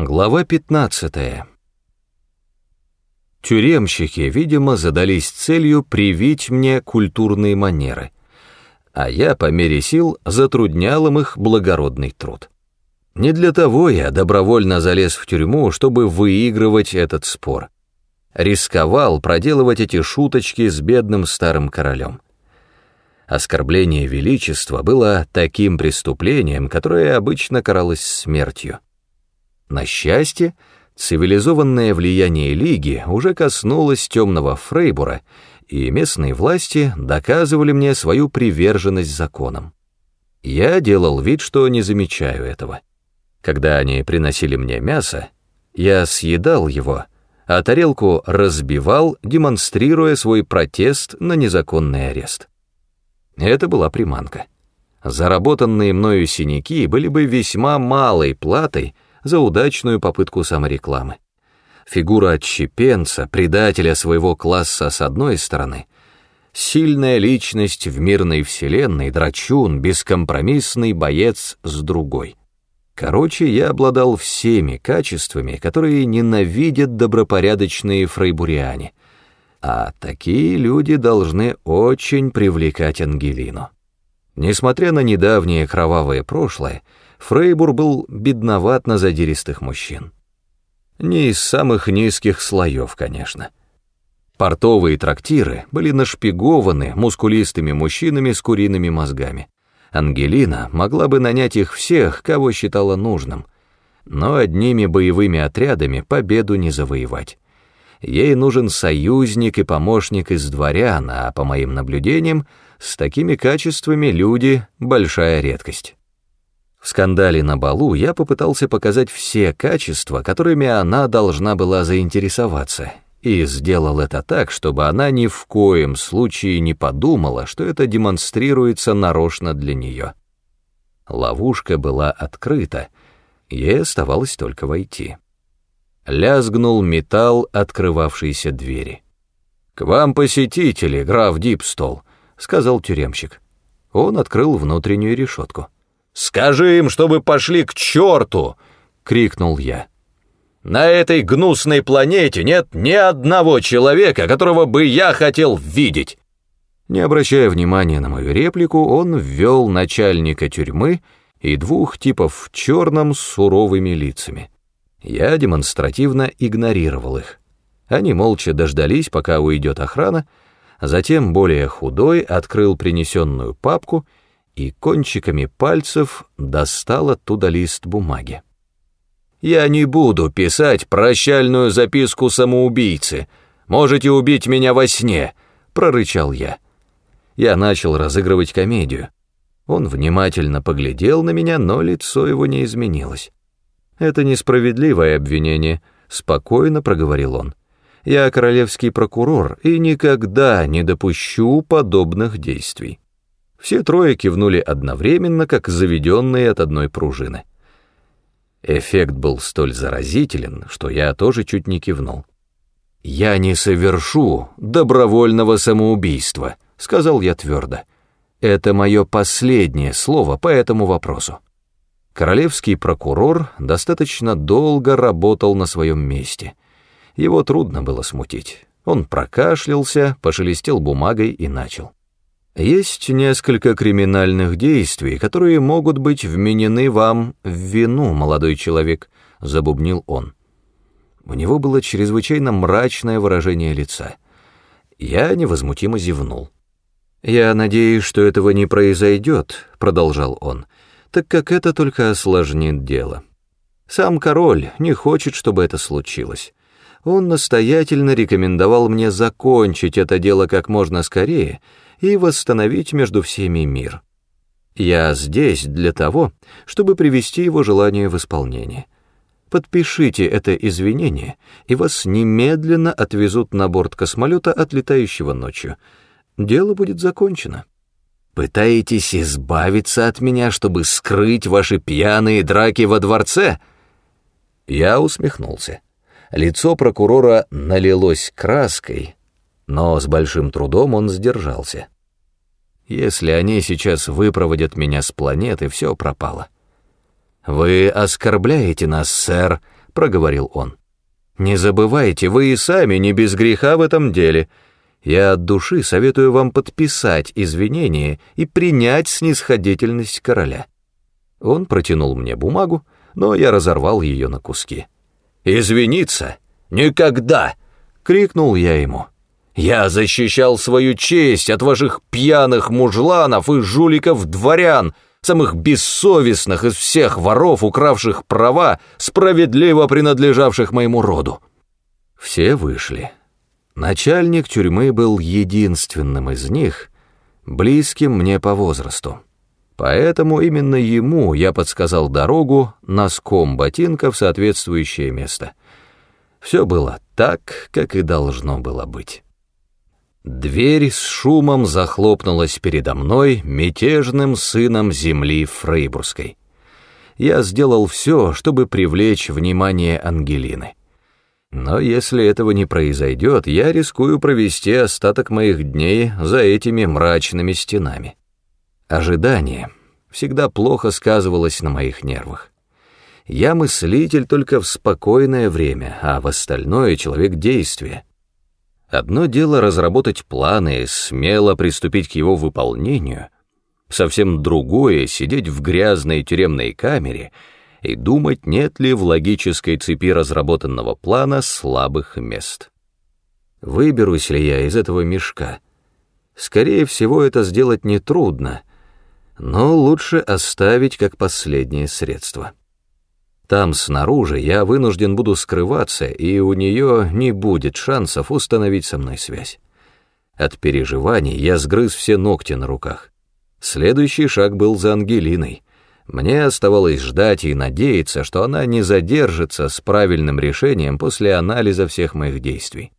Глава 15. Тюремщики, видимо, задались целью привить мне культурные манеры, а я, по мере сил, затруднял им их благородный труд. Не для того я добровольно залез в тюрьму, чтобы выигрывать этот спор. Рисковал проделывать эти шуточки с бедным старым королем. Оскорбление величества было таким преступлением, которое обычно каралось смертью. На счастье, цивилизованное влияние Лиги уже коснулось темного Фрейбура, и местные власти доказывали мне свою приверженность законам. Я делал вид, что не замечаю этого. Когда они приносили мне мясо, я съедал его, а тарелку разбивал, демонстрируя свой протест на незаконный арест. Это была приманка. Заработанные мною синяки были бы весьма малой платой, за удачную попытку саморекламы. Фигура отщепенца, предателя своего класса с одной стороны, сильная личность в мирной вселенной, драчун, бескомпромиссный боец с другой. Короче, я обладал всеми качествами, которые ненавидят добропорядочные фрейбуриане, а такие люди должны очень привлекать Ангелину. Несмотря на недавнее кровавое прошлое, Фрейбур был бедноват на задиристых мужчин. Не из самых низких слоев, конечно. Портовые трактиры были нашпигованы мускулистыми мужчинами с куриными мозгами. Ангелина могла бы нанять их всех, кого считала нужным, но одними боевыми отрядами победу не завоевать. Ей нужен союзник и помощник из дворян, а, по моим наблюдениям, с такими качествами люди — большая редкость. В скандале на балу я попытался показать все качества, которыми она должна была заинтересоваться, и сделал это так, чтобы она ни в коем случае не подумала, что это демонстрируется нарочно для нее. Ловушка была открыта, ей оставалось только войти. Лязгнул металл открывавшейся двери. «К вам посетители, граф Дипстол», — сказал тюремщик. Он открыл внутреннюю решетку. «Скажи им, чтобы пошли к черту!» — крикнул я. «На этой гнусной планете нет ни одного человека, которого бы я хотел видеть!» Не обращая внимания на мою реплику, он ввел начальника тюрьмы и двух типов в черном с суровыми лицами. Я демонстративно игнорировал их. Они молча дождались, пока уйдет охрана, затем более худой открыл принесенную папку и кончиками пальцев достал оттуда лист бумаги. «Я не буду писать прощальную записку самоубийцы. Можете убить меня во сне», — прорычал я. Я начал разыгрывать комедию. Он внимательно поглядел на меня, но лицо его не изменилось. «Это несправедливое обвинение», — спокойно проговорил он. «Я королевский прокурор и никогда не допущу подобных действий». Все трое кивнули одновременно, как заведенные от одной пружины. Эффект был столь заразителен, что я тоже чуть не кивнул. «Я не совершу добровольного самоубийства», — сказал я твердо. «Это мое последнее слово по этому вопросу». Королевский прокурор достаточно долго работал на своем месте. Его трудно было смутить. Он прокашлялся, пошелестел бумагой и начал. Есть несколько криминальных действий, которые могут быть вменены вам в вину, молодой человек, забубнил он. У него было чрезвычайно мрачное выражение лица. Я невозмутимо зевнул. «Я надеюсь, что этого не произойдет», — продолжал он, «так как это только осложнит дело. Сам король не хочет, чтобы это случилось. Он настоятельно рекомендовал мне закончить это дело как можно скорее, и восстановить между всеми мир. Я здесь для того, чтобы привести его желание в исполнение. Подпишите это извинение, и вас немедленно отвезут на борт космолета, отлетающего ночью. Дело будет закончено. Пытаетесь избавиться от меня, чтобы скрыть ваши пьяные драки во дворце? Я усмехнулся. Лицо прокурора налилось краской, но с большим трудом он сдержался. Если они сейчас выпроводят меня с планеты, все пропало. «Вы оскорбляете нас, сэр», — проговорил он. «Не забывайте, вы и сами не без греха в этом деле. Я от души советую вам подписать извинения и принять снисходительность короля». Он протянул мне бумагу, но я разорвал ее на куски. «Извиниться? Никогда!» — крикнул я ему. «Я защищал свою честь от ваших пьяных мужланов и жуликов-дворян, самых бессовестных из всех воров, укравших права, справедливо принадлежавших моему роду». Все вышли. Начальник тюрьмы был единственным из них, близким мне по возрасту. Поэтому именно ему я подсказал дорогу носком ботинка в соответствующее место. Все было так, как и должно было быть. Дверь с шумом захлопнулась передо мной мятежным сыном земли Фрейбургской. Я сделал все, чтобы привлечь внимание Ангелины. Но если этого не произойдет, я рискую провести остаток моих дней за этими мрачными стенами. Ожидание всегда плохо сказывалось на моих нервах. Я мыслитель только в спокойное время, а в остальное человек действия. Одно дело разработать планы и смело приступить к его выполнению, совсем другое — сидеть в грязной тюремной камере и думать, нет ли в логической цепи разработанного плана слабых мест. Выберусь ли я из этого мешка? Скорее всего, это сделать нетрудно — но лучше оставить как последнее средство. Там снаружи я вынужден буду скрываться, и у нее не будет шансов установить со мной связь. От переживаний я сгрыз все ногти на руках. Следующий шаг был за Ангелиной. Мне оставалось ждать и надеяться, что она не задержится с правильным решением после анализа всех моих действий.